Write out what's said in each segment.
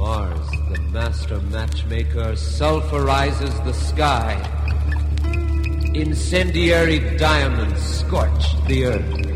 Mars, the master matchmaker, sulfurizes the sky. Incendiary diamonds scorch the earth.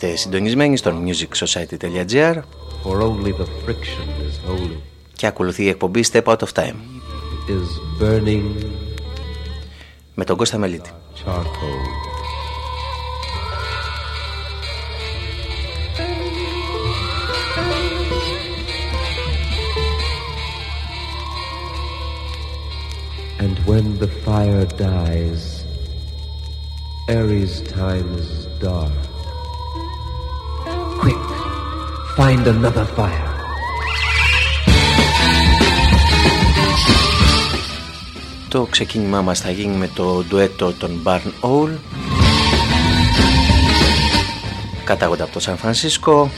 Είστε συντονισμένοι στο musicsociety.gr και ακολουθεί η εκπομπή Step Out of Time με τον Κώστα Μελίτη. And when the fire dies, Ares' time is dark. Quick, find another fire. Το ξεκίνημά μας θα γίνει με το ντουέτο των Barn Owl κατάγοντα από το Σαν Φρανσίσκο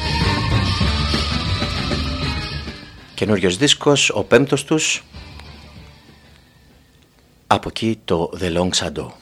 καινούριος δίσκος, ο πέμπτος τους από εκεί το The Long Shadow.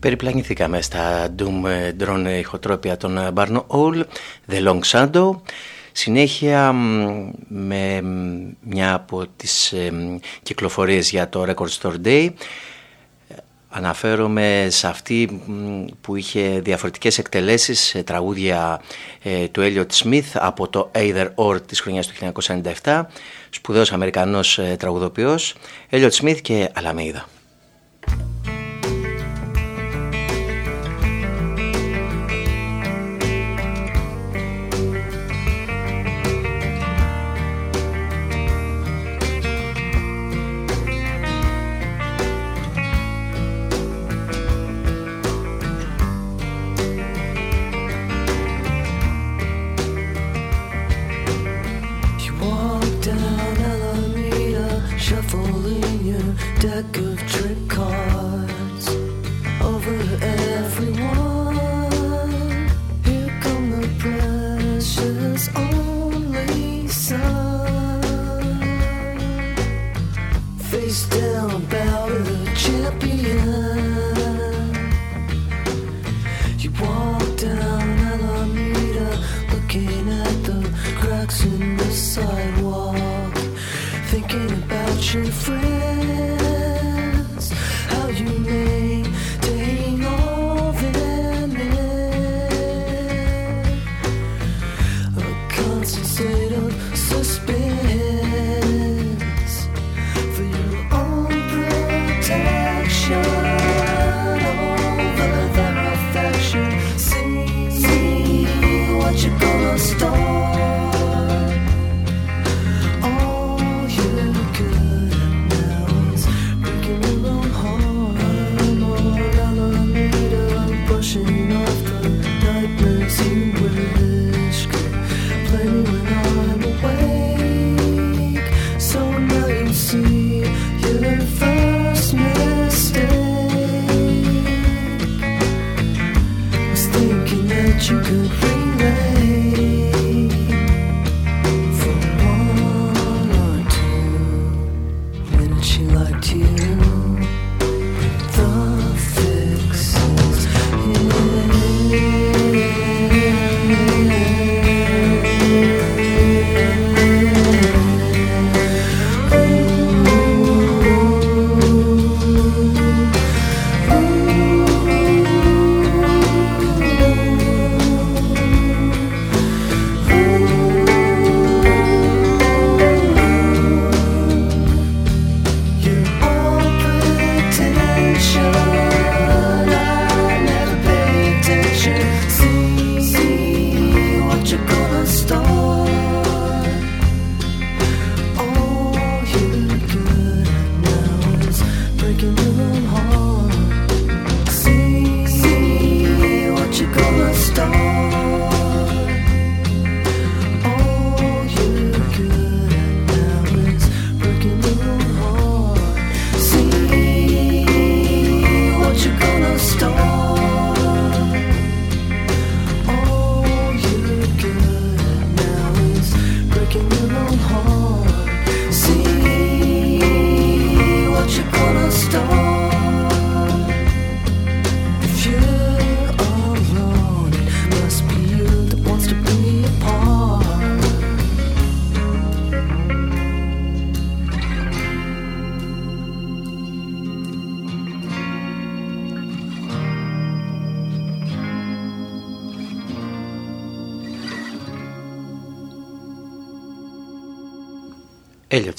Περιπλανηθήκαμε στα Doom Drone ηχοτρόπια των Barno All, The Long Shadow. Συνέχεια με μια από τις κυκλοφορίες για το Record Store Day Αναφέρομαι σε αυτή που είχε διαφορετικές εκτελέσεις τραγούδια ε, του Elliot Smith από το Either Or της χρονιάς του 1997 σπουδαίος Αμερικανός ε, τραγουδοποιός Elliot Smith και Αλαμίδα. Câu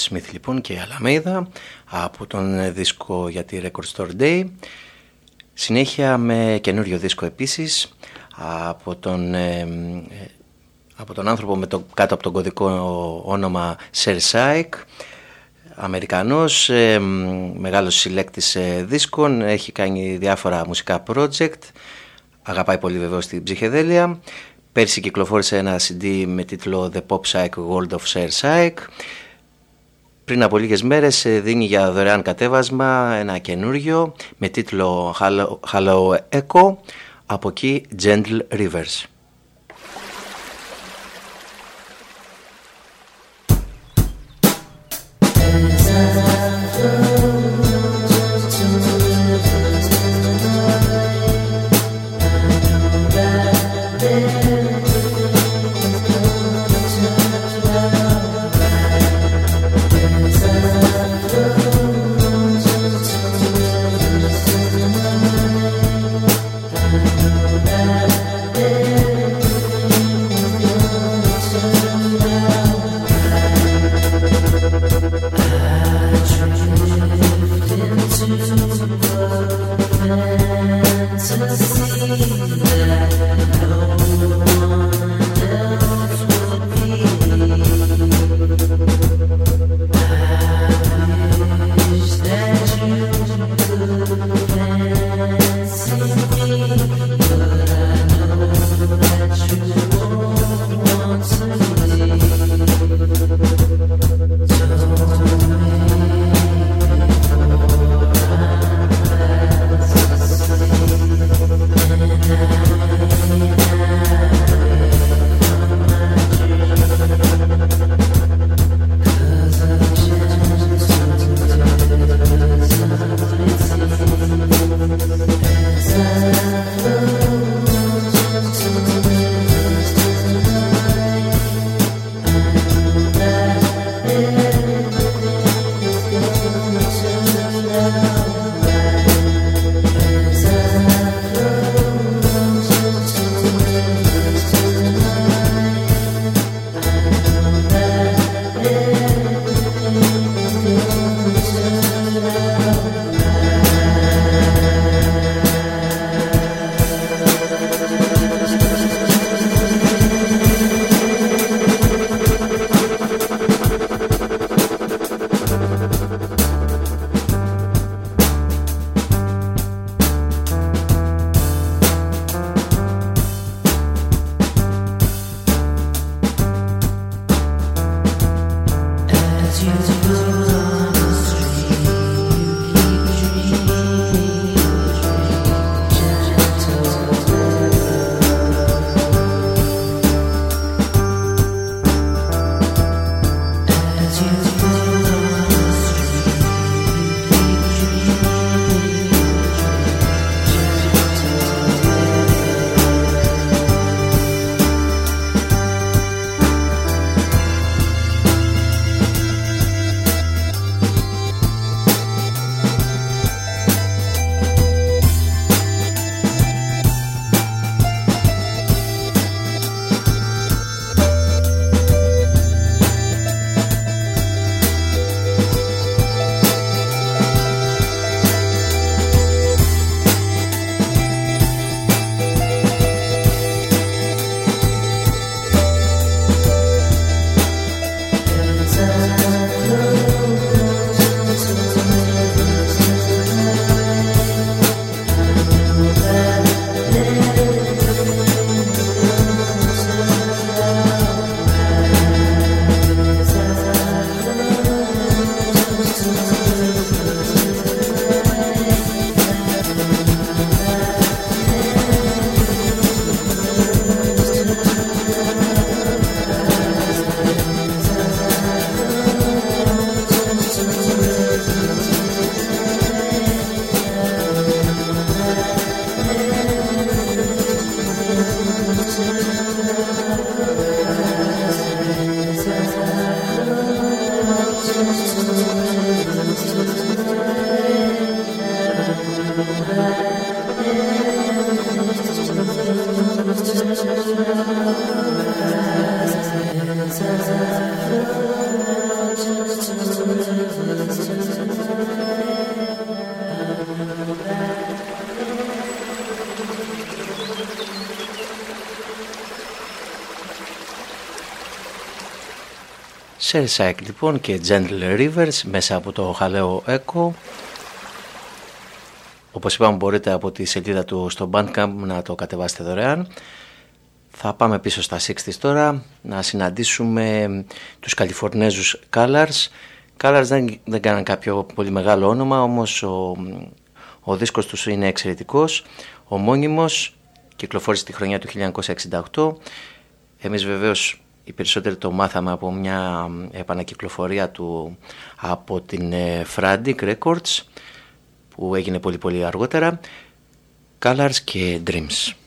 Smith λοιπόν και Αλαμέιδα από τον δίσκο για τη Record Store Day. Συνέχεια με καινούριο δίσκο επίσης από τον, ε, από τον άνθρωπο με το, κάτω από τον κωδικό όνομα Sir Syke. Αμερικανός, ε, μεγάλος συλλέκτης ε, δίσκων, έχει κάνει διάφορα μουσικά project, αγαπάει πολύ βεβαίως την ψυχεδέλεια. Πέρσι κυκλοφόρησε ένα CD με τίτλο The Pop Psych World of Sir Syke πριν από λίγες μέρες ε, δίνει για δωρεάν κατέβασμα ένα καινούριο με τίτλο Hello, Hello Echo από εκεί Gentle Rivers. fantasy. That no one Share λοιπόν και Gentle Rivers μέσα από το χαλαίο Echo. Όπως είπαμε μπορείτε από τη σελίδα του στο Bandcamp να το κατεβάσετε δωρεάν. Θα πάμε πίσω στα 60's τώρα να συναντήσουμε τους Καλιφορνέζους Colors. Colors δεν, δεν κάναν κάποιο πολύ μεγάλο όνομα όμως ο, ο δίσκος τους είναι εξαιρετικός ομώνυμος κυκλοφόρησε τη χρονιά του 1968 εμείς βεβαίως οι περισσότεροι το μάθαμε από μια επανακυκλοφορία του από την ε, Frantic Records που έγινε πολύ πολύ αργότερα. Colors και Dreams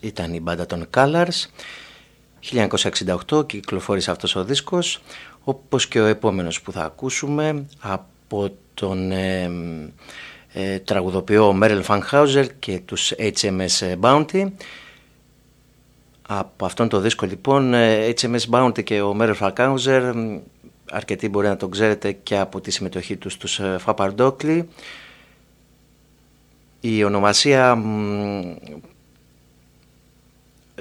Ήταν η μπάντα των Colors. 1968 κυκλοφόρησε αυτός ο δίσκος όπως και ο επόμενος που θα ακούσουμε από τον ε, ε, τραγουδοποιό Μέρελ Φανχάουζερ και τους HMS Bounty. Από αυτόν το δίσκο λοιπόν HMS Bounty και ο Μέρελ Φανχάουζερ αρκετοί μπορεί να τον ξέρετε και από τη συμμετοχή τους στους Φαπαρντόκλι η ονομασία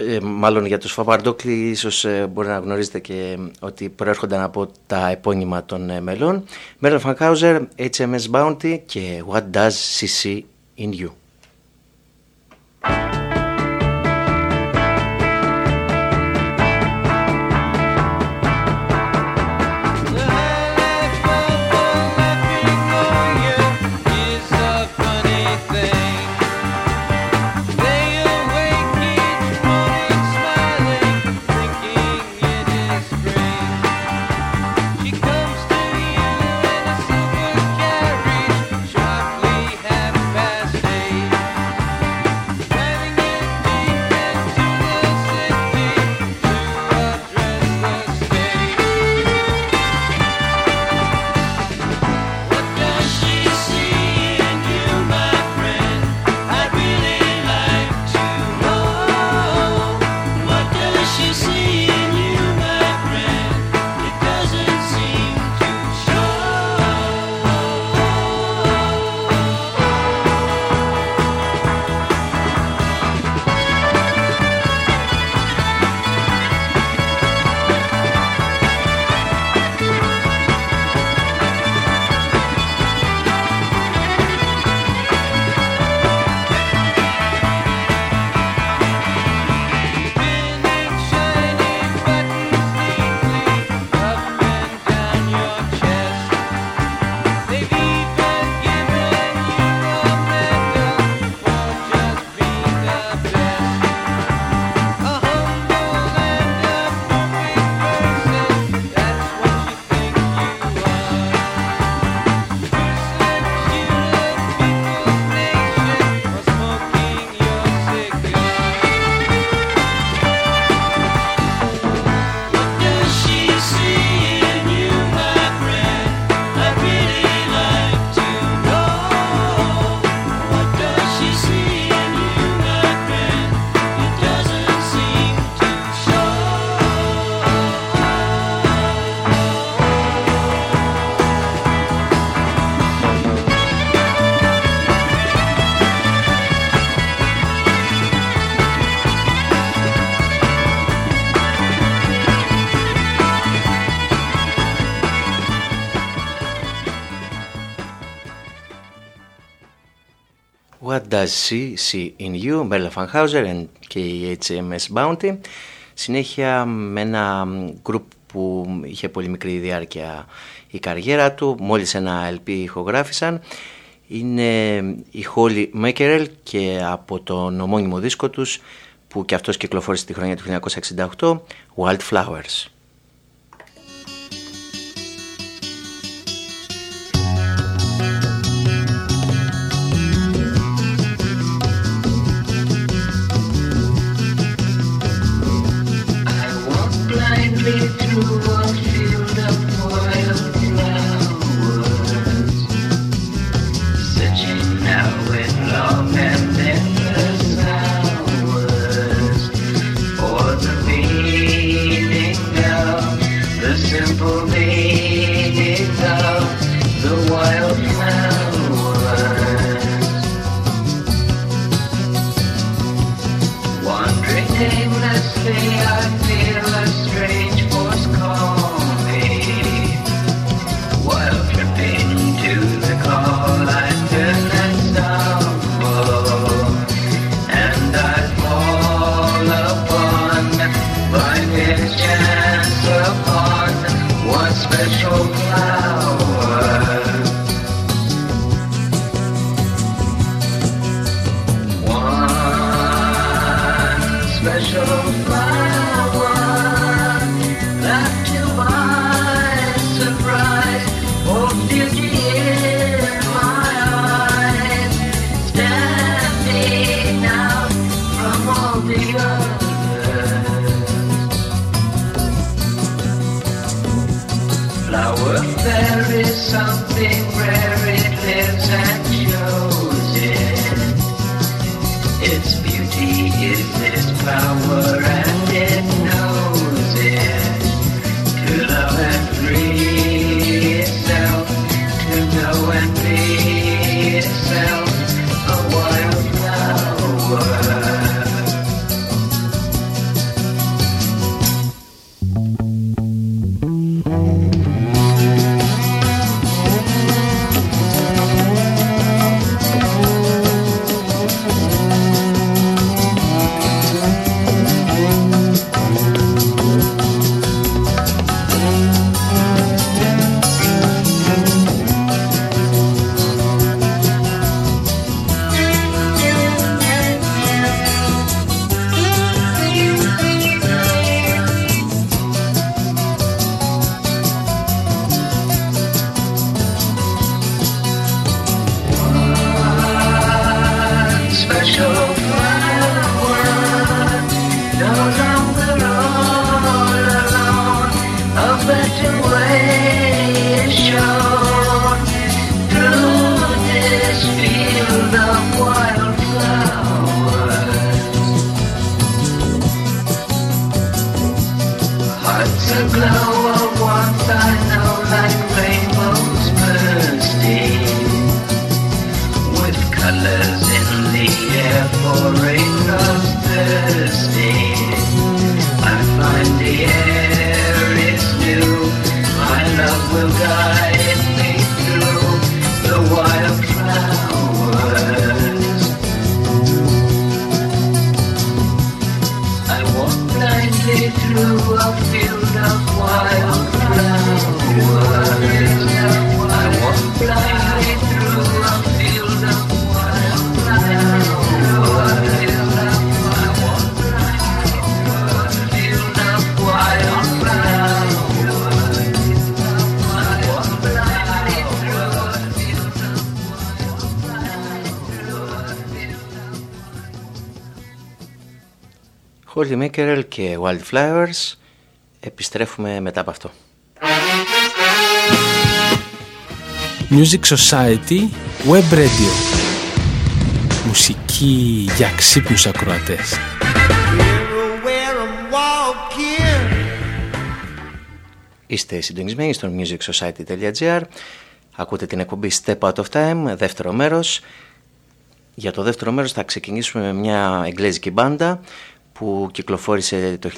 ε, μάλλον για τους Φαπαρντόκλη ίσως ε, μπορεί να γνωρίζετε και ότι προέρχονταν από τα επώνυμα των ε, μελών. Μέρλ Φανκάουζερ, HMS Bounty και What Does She See In You. Does She See In You, Merle Fanhauser και η HMS Bounty. Συνέχεια με ένα γκρουπ που είχε πολύ μικρή διάρκεια η καριέρα του, μόλις ένα LP ηχογράφησαν. Είναι η Holly Mackerel και από τον ομώνυμο δίσκο τους που και αυτός κυκλοφόρησε τη χρονιά του 1968, Wildflowers. Wildflowers. Επιστρέφουμε μετά από αυτό. Music Society Web Radio. Μουσική για ξύπνους ακροατές. Είστε συντονισμένοι στο musicsociety.gr Ακούτε την εκπομπή Step Out of Time, δεύτερο μέρος. Για το δεύτερο μέρος θα ξεκινήσουμε με μια εγγλέζικη μπάντα που κυκλοφόρησε το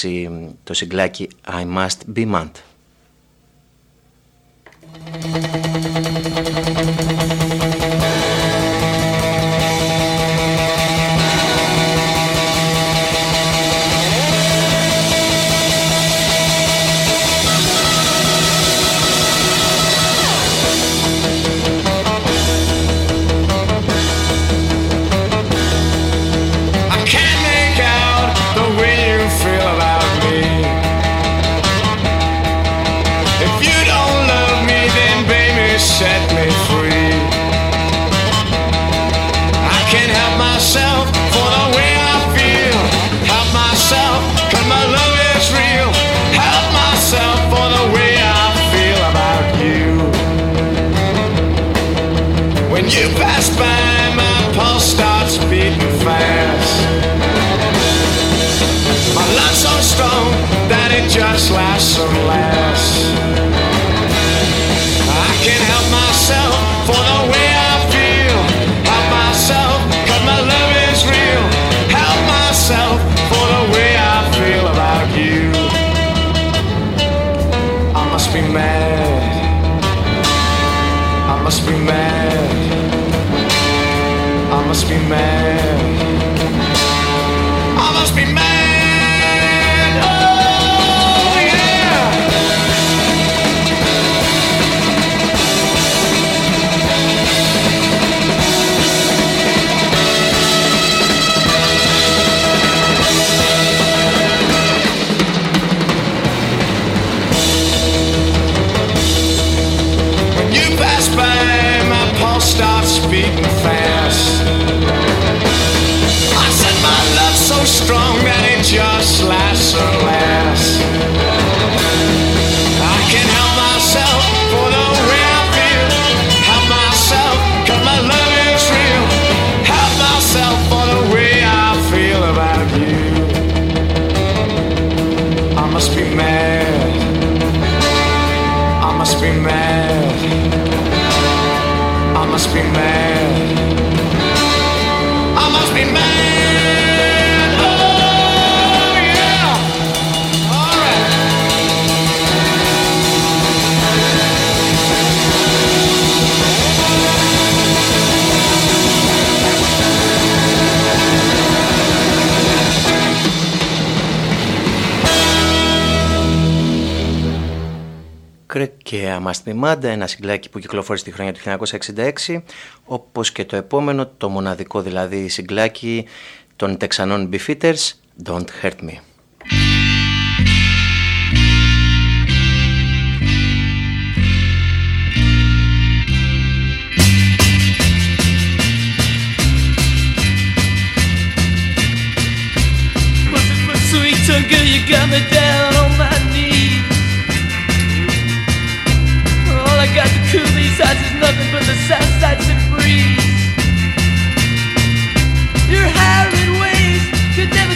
1966 το συγκλάκι I Must Be Mad. I can't και Αμαστημάντα, ένα συγκλάκι που κυκλοφόρησε τη χρονιά του 1966, όπως και το επόμενο, το μοναδικό δηλαδή συγκλάκι των Τεξανών Beefeaters, Don't Hurt Me. Sweet girl, you got me down on my I got to cool these eyes is nothing but the south sides and breeze. Your harried ways could never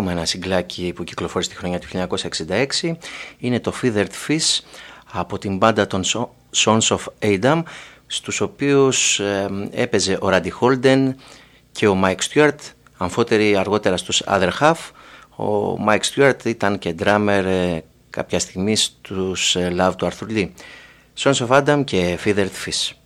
ακόμα ένα συγκλάκι που κυκλοφόρησε τη χρονιά του 1966 είναι το Feathered Fish από την μπάντα των Sons of Adam στους οποίους έπαιζε ο Randy Holden και ο Mike Stewart αμφότεροι αργότερα στους Other Half. Ο Mike Stewart ήταν και drummer ε, κάποια στιγμή στους ε, Love του Arthur Lee. Sons of Adam και Feathered Fish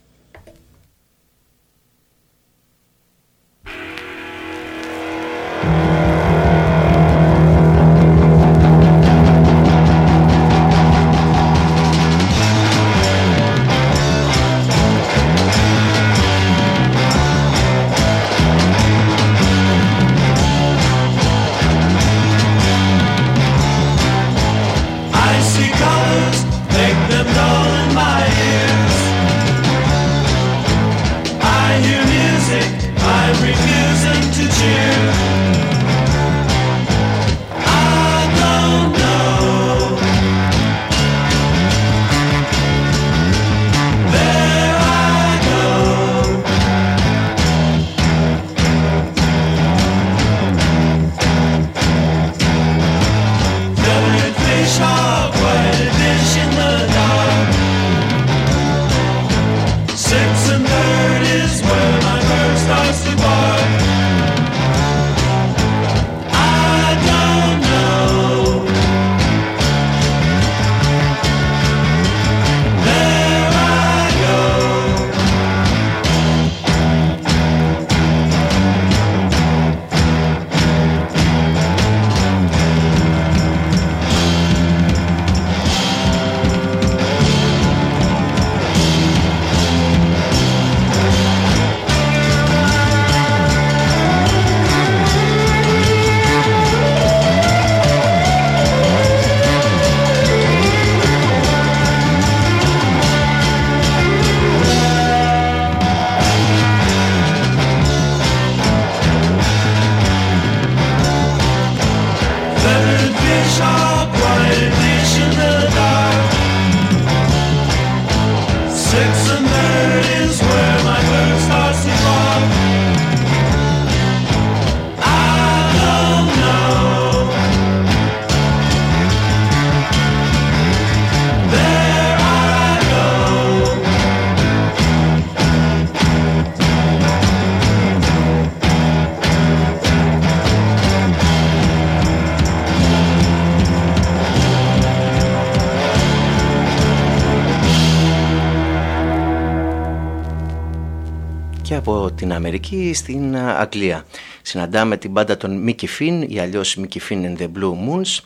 την Αμερική στην Αγγλία. Συναντάμε την μπάντα των Mickey Finn ή αλλιώς Mickey Finn and the Blue Moons,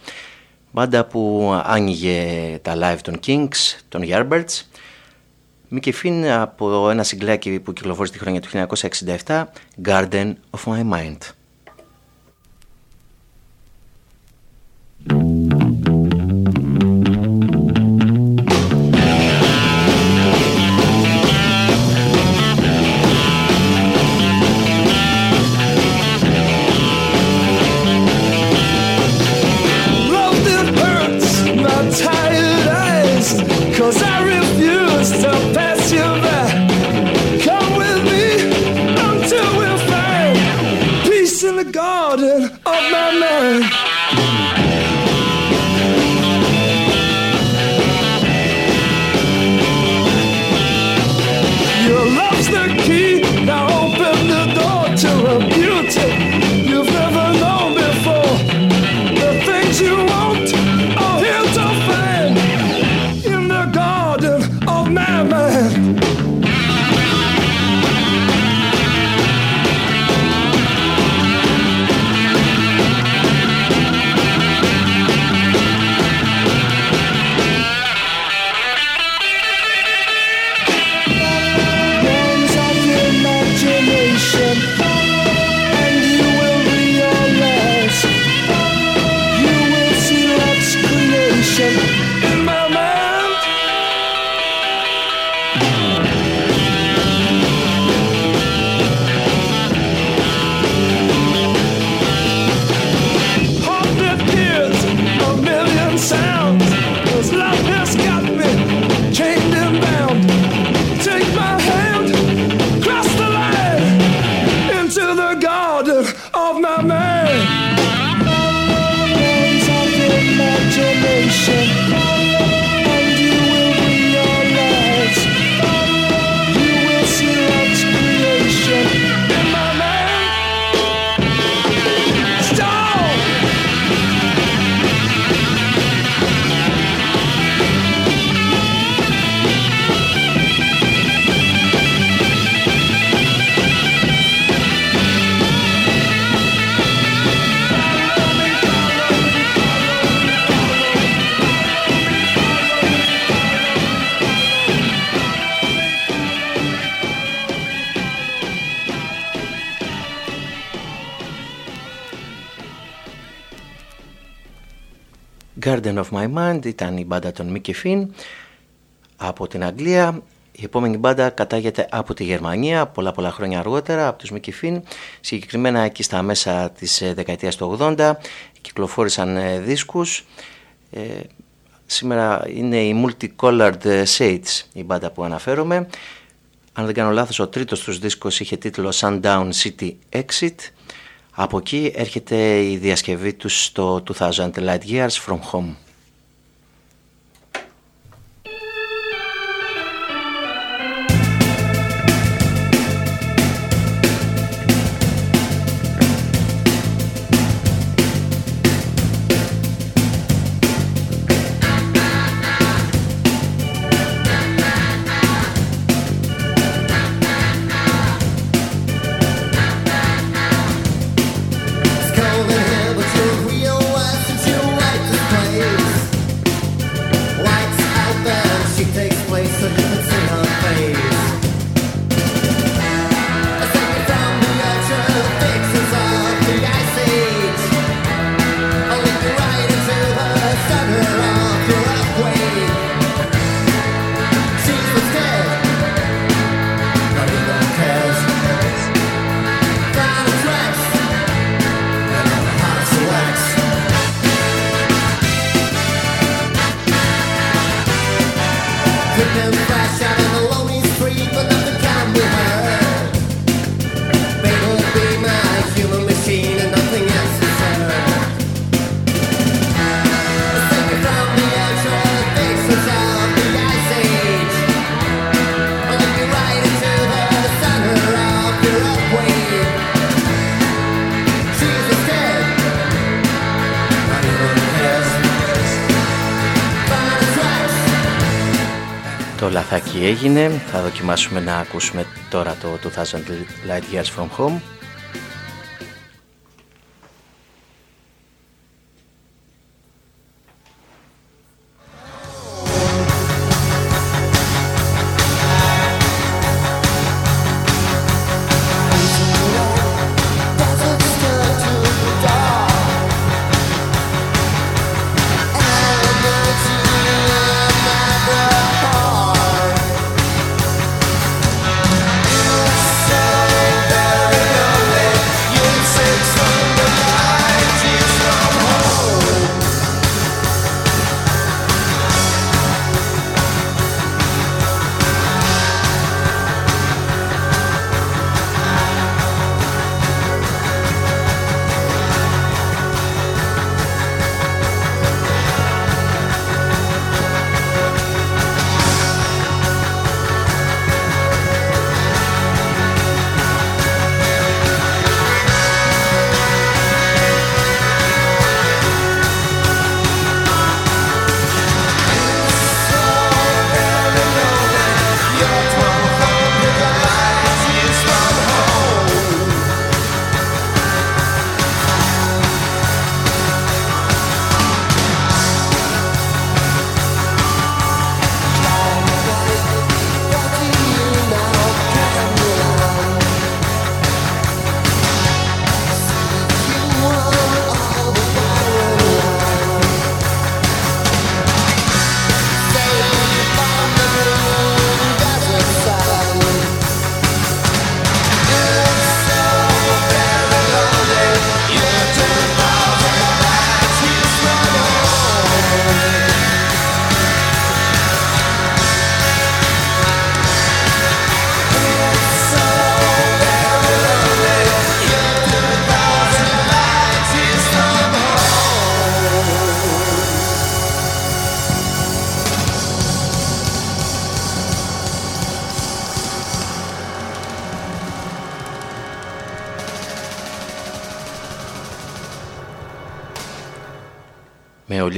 μπάντα που άνοιγε τα live των Kings, των Yardbirds. Mickey Finn από ένα συγκλάκι που κυκλοφόρησε τη χρόνια του 1967, Garden of My Mind. Garden of My Mind ήταν η μπάντα των Mickey Finn από την Αγγλία. Η επόμενη μπάντα κατάγεται από τη Γερμανία πολλά πολλά χρόνια αργότερα από τους Mickey Finn. Συγκεκριμένα εκεί στα μέσα της ε, δεκαετίας του 80 κυκλοφόρησαν ε, δίσκους. Ε, σήμερα είναι η Multicolored Shades η μπάντα που αναφέρομαι. Αν δεν κάνω λάθος ο τρίτος τους δίσκος είχε τίτλο Sundown City Exit από εκεί έρχεται η διασκευή τους στο 2000 Light Years From Home. Το λαθάκι έγινε. Θα δοκιμάσουμε να ακούσουμε τώρα το 2000 Light Years From Home.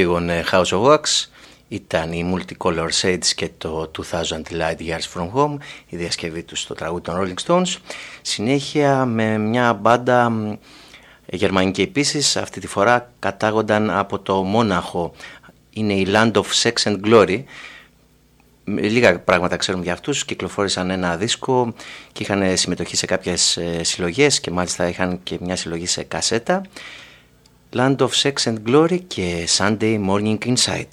Λίγων ε, House of Wax. Ήταν η Multicolor Shades και το 2000 Light Years From Home η διασκευή τους στο τραγούδι των Rolling Stones. Συνέχεια με μια μπάντα γερμανική επίσης αυτή τη φορά κατάγονταν από το Μόναχο. Είναι η Land of Sex and Glory. Λίγα πράγματα ξέρουμε για αυτούς, κυκλοφόρησαν ένα δίσκο και είχαν συμμετοχή σε κάποιες ε, συλλογές και μάλιστα είχαν και μια συλλογή σε κασέτα Land of Sex and Glory και Sunday Morning Inside.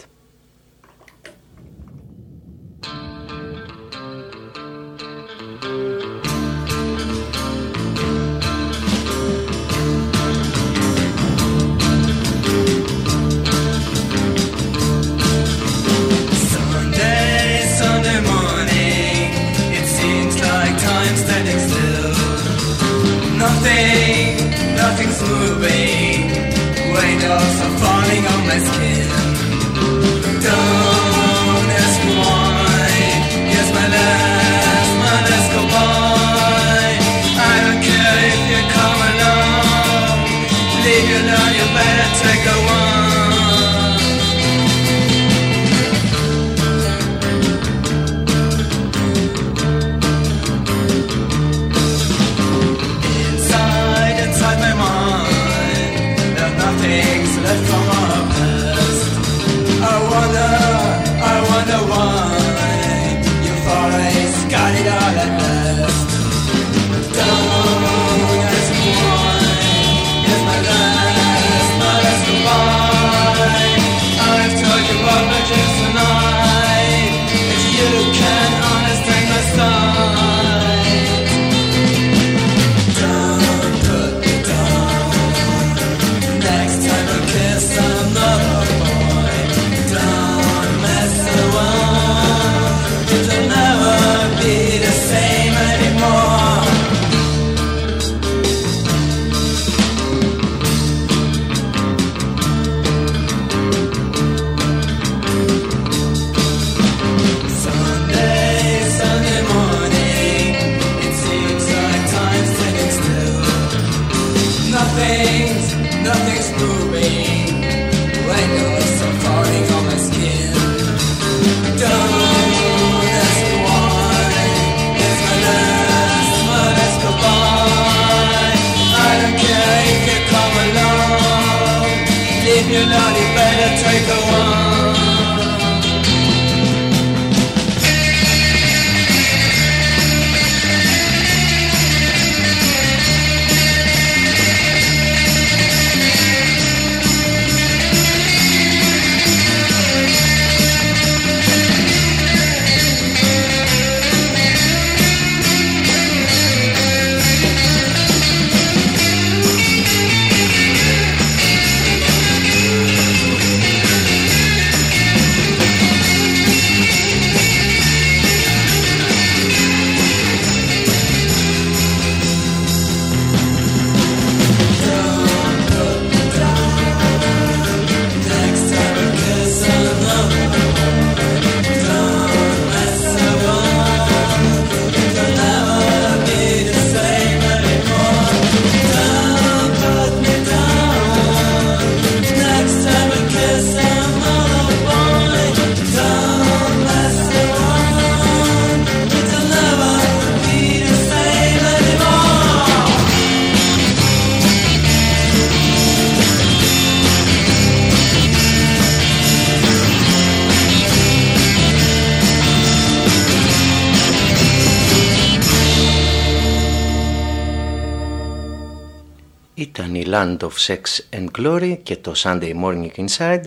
Land of Sex and Glory και το Sunday Morning Inside.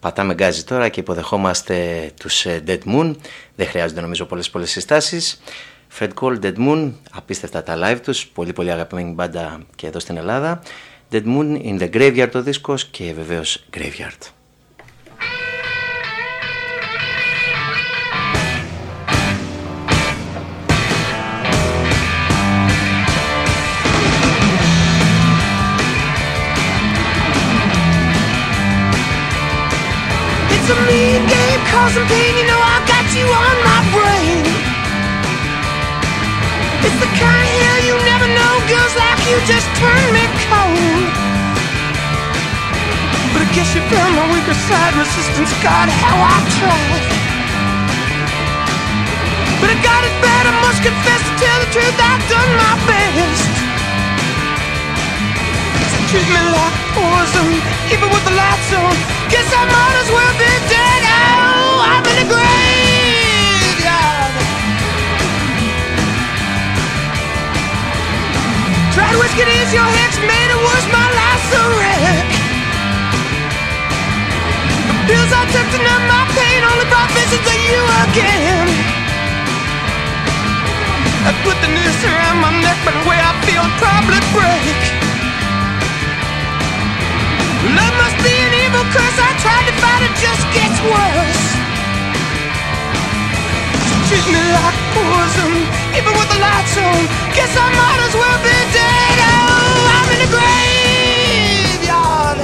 Πατάμε γκάζι τώρα και υποδεχόμαστε τους ε, Dead Moon. Δεν χρειάζονται νομίζω πολλές πολλές συστάσεις. Fred Cole, Dead Moon, απίστευτα τα live τους, πολύ πολύ αγαπημένη μπάντα και εδώ στην Ελλάδα. Dead Moon in the Graveyard ο δίσκος και βεβαίως Graveyard. It's a mean game, causing pain. You know I got you on my brain. It's the kind of hell you never know. Girls like you just turn me cold. But I guess you found my weaker side, resistance. God, how I tried. But I got it bad. I must confess to tell the truth. I've done my best. Treat me like poison, even with the lights on. Guess I might as well be dead. Oh, I'm in the graveyard. Tried whiskey to ease your hex, made it worse. My life's a wreck. Pills I took to my pain only brought visions of you again. I put the noose around my neck, but the way I feel probably break. Love must be an evil curse. I tried to fight it, just gets worse. Treat me like poison, even with the lights on. Guess I might as well be dead. Oh, I'm in the graveyard.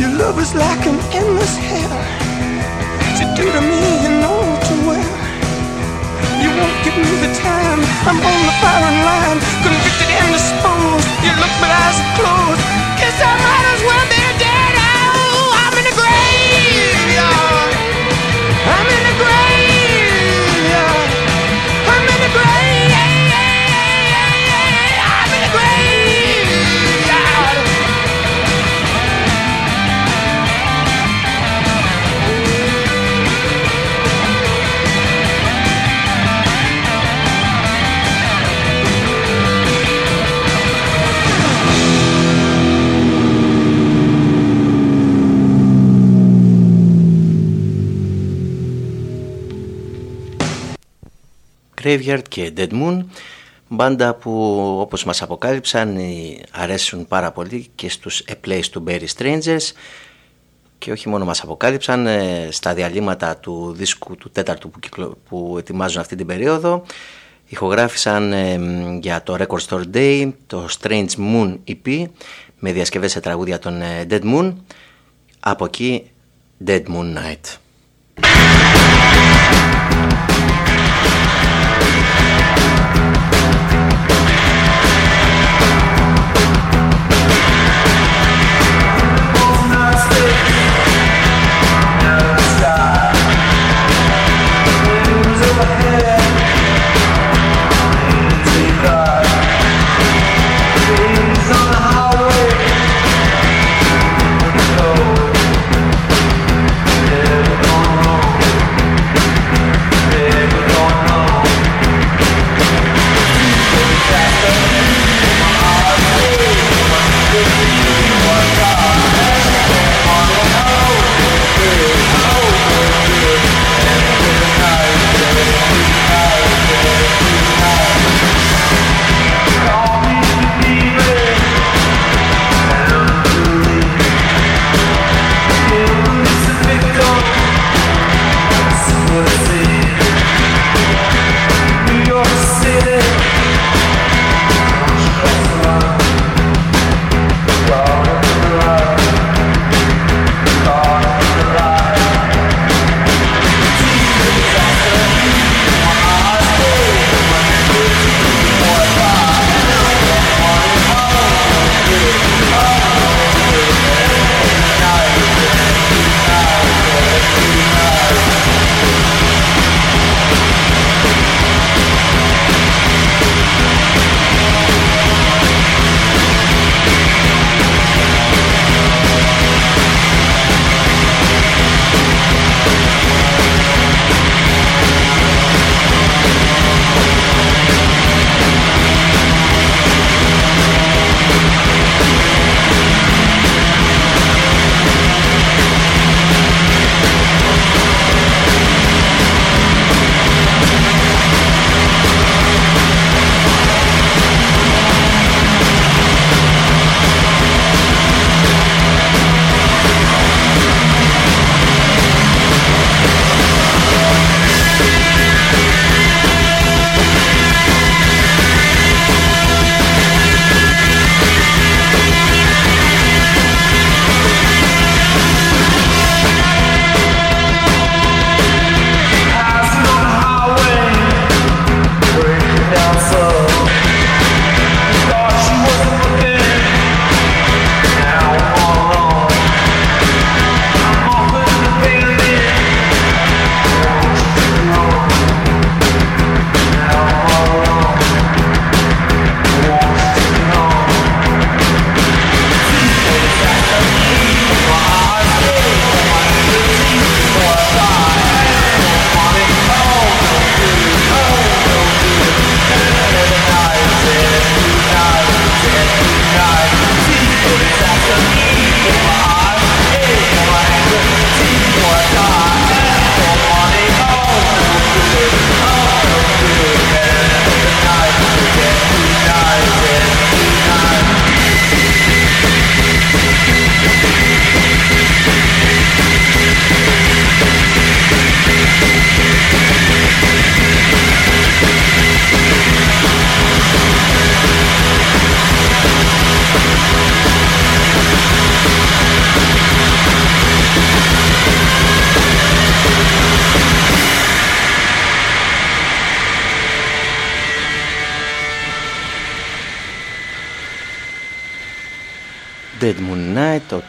Your love is like an endless hell. You do to me, you know too well. You won't give me the time. I'm on the firing line, convicted and disposed. You look, but eyes Graveyard και Dead Moon. Μπάντα που όπως μας αποκάλυψαν ε, αρέσουν πάρα πολύ και στους A Place to Bury Strangers. Και όχι μόνο μας αποκάλυψαν ε, στα διαλύματα του δίσκου του τέταρτου που, κυκλο... που ετοιμάζουν αυτή την περίοδο. Ηχογράφησαν ε, για το Record Store Day το Strange Moon EP με διασκευές σε τραγούδια των ε, Dead Moon. Από εκεί Dead Moon Night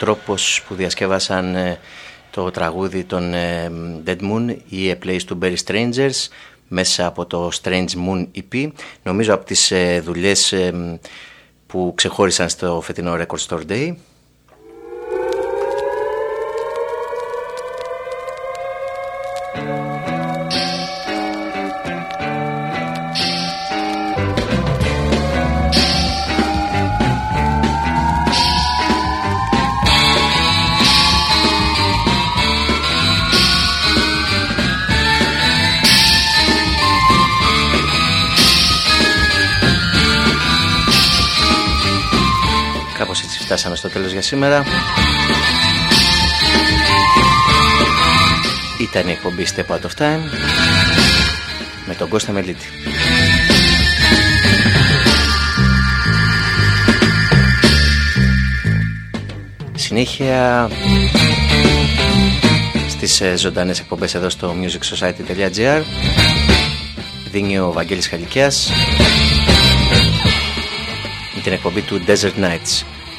τρόπος που διασκεύασαν ε, το τραγούδι των ε, Dead Moon ή A Place to Bury Strangers μέσα από το Strange Moon EP. Νομίζω από τις ε, δουλειές που ξεχώρισαν στο φετινό Record Store Day. Φτάσαμε στο τέλος για σήμερα. Ήταν η εκπομπή Step Out of Time με τον Κώστα Μελίτη. Συνέχεια στις ε, ζωντανές εκπομπές εδώ στο musicsociety.gr δίνει ο Βαγγέλης Χαλικιάς με την εκπομπή του Desert Nights.